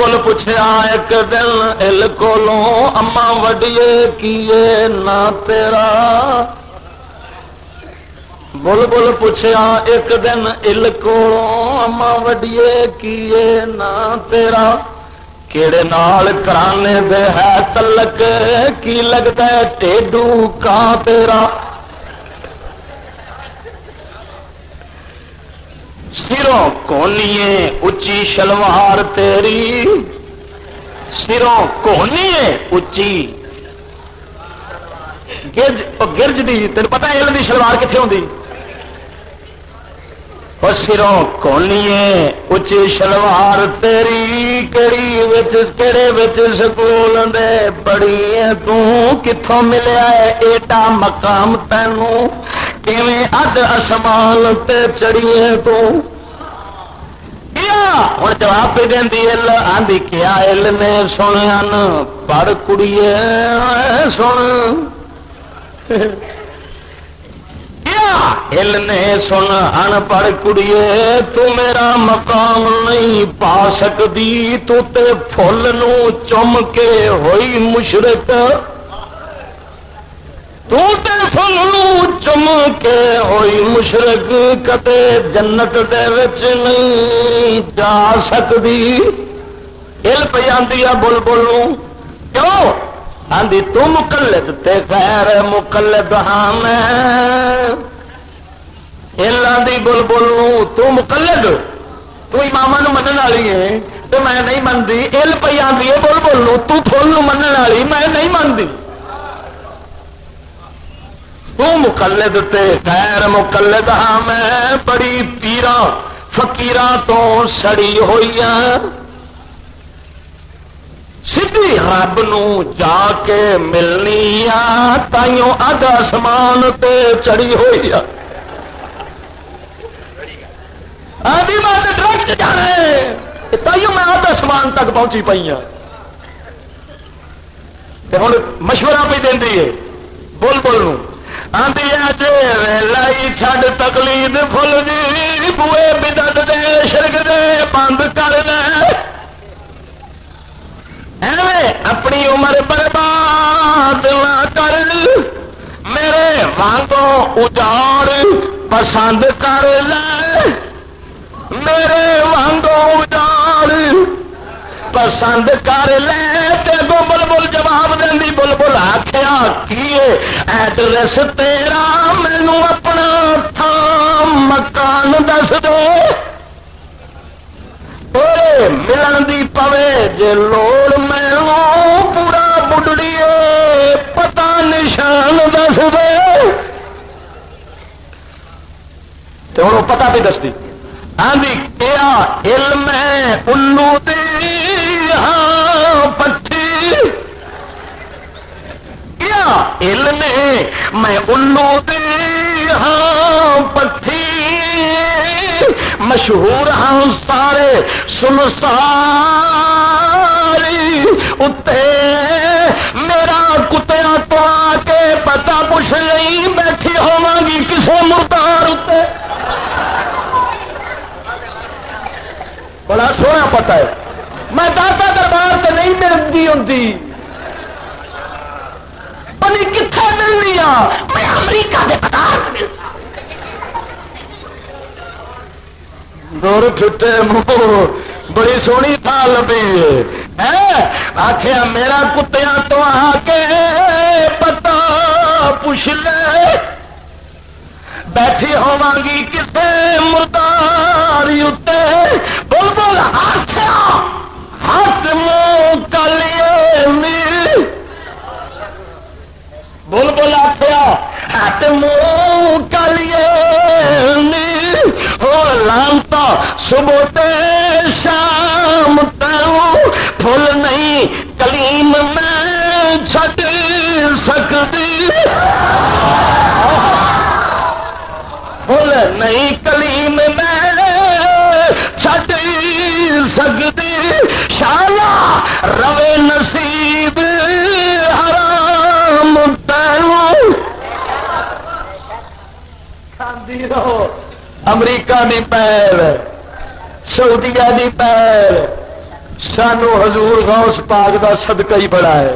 بل پوچھا ایک دن ال کو اما وڈیے کیے نہ تیرا بل بل پوچھا ایک دن ال کو اما وڈیے کیے نہ تیرا کیڑے نال کرانے دے ہے تلک کی لگتا ہے ٹیڈو کا تیرا سروں کونی اچی شلوار تیری؟ سروں کونی اچی گرج گرج دی، تین پتا ہے دی شلوار کتنے ہوتی سروں کونی اچی شلوار تیری کڑی کہڑی کہڑے سکول دے بڑی تتوں ملیا ہے؟ ایڈا مقام تینوں اد اسمان تے چڑیے تو۔ ہوں جواب پہ دینی آدھی کیا ایل نے سنیا پڑھ کڑی سن ہل نے سن ان پڑھ کڑیے، تو میرا مقام نہیں پا سکتی تو تے فل نو چم کے ہوئی مشرق۔ تو تے پھل نو چم کے ہوئی مشرق کتے جنت دے وچ نہیں جا سکتی۔ ہل پہ آدھی آ بول بولوں کیوں؟ آدھی تو مقلد تے خیر مقلد ہاں میں۔ ہل آدھی بول بولوں تو مقلد؟ تو امام من والی ہے۔ تو میں نہیں منتی ہل پہ آدھی بول بولوں تو فل من والی۔ میں نہیں منتی مقلد تے غیر مقلد ہاں میں بڑی پیرا فکیر تو سڑی ہوئی سدھی رب نو جا کے ملنی تائیوں اد آسمان تے چڑی ہوئی آدھی بات ڈائریکٹ جانے تائیوں میں اد آسمان تک پہنچی پی ہوں ہوں مشورہ بھی دینی ہے بول بول آدھی لائی چھڈ تکلید فل جی بوئے بدت دے شرک دے بند کر اپنی عمر برباد نہ کر میرے وانگوں اجاڑ پسند کر لے میرے وانگوں پسند کر لے بل بل جواب دینی بل بل آخیا کی ایڈریس تیرا مینو اپنا تھام مکان دس دو ملن دی پوے، جے لوڑ میں پورا بڈڑی پتا نشان دس دو ہوں پتا بھی دس دی۔ آدھی کیا علم ہے الو دی علم میں الو دی ہاں پٹھی۔ مشہور ہاں سارے، سن ساری میرا کتیا تو آ کے پتا پوچھ نہیں بیٹھی ہوا گی کسی مردار اتنے بڑا سونا پتا ہے۔ میں داتا دربار سے نہیں ملتی ہوں پنی کتنے ملنی آ میں امریکہ کے پتا دور پھٹے منہ، بڑی سونی تھا لبی آخیا میرا کتیا تو آ کے صبح شام توں پھول نہیں کلیم میں چھٹ سکتی۔ فل نہیں کلیم میں چھٹ سکتی۔ شالا روے نصیب حرام کھاندی رہو۔ امریکہ دی پیر سعودیہ دی پیر سانو حضور غوث پاک دا صدقہ ہی بڑا ہے۔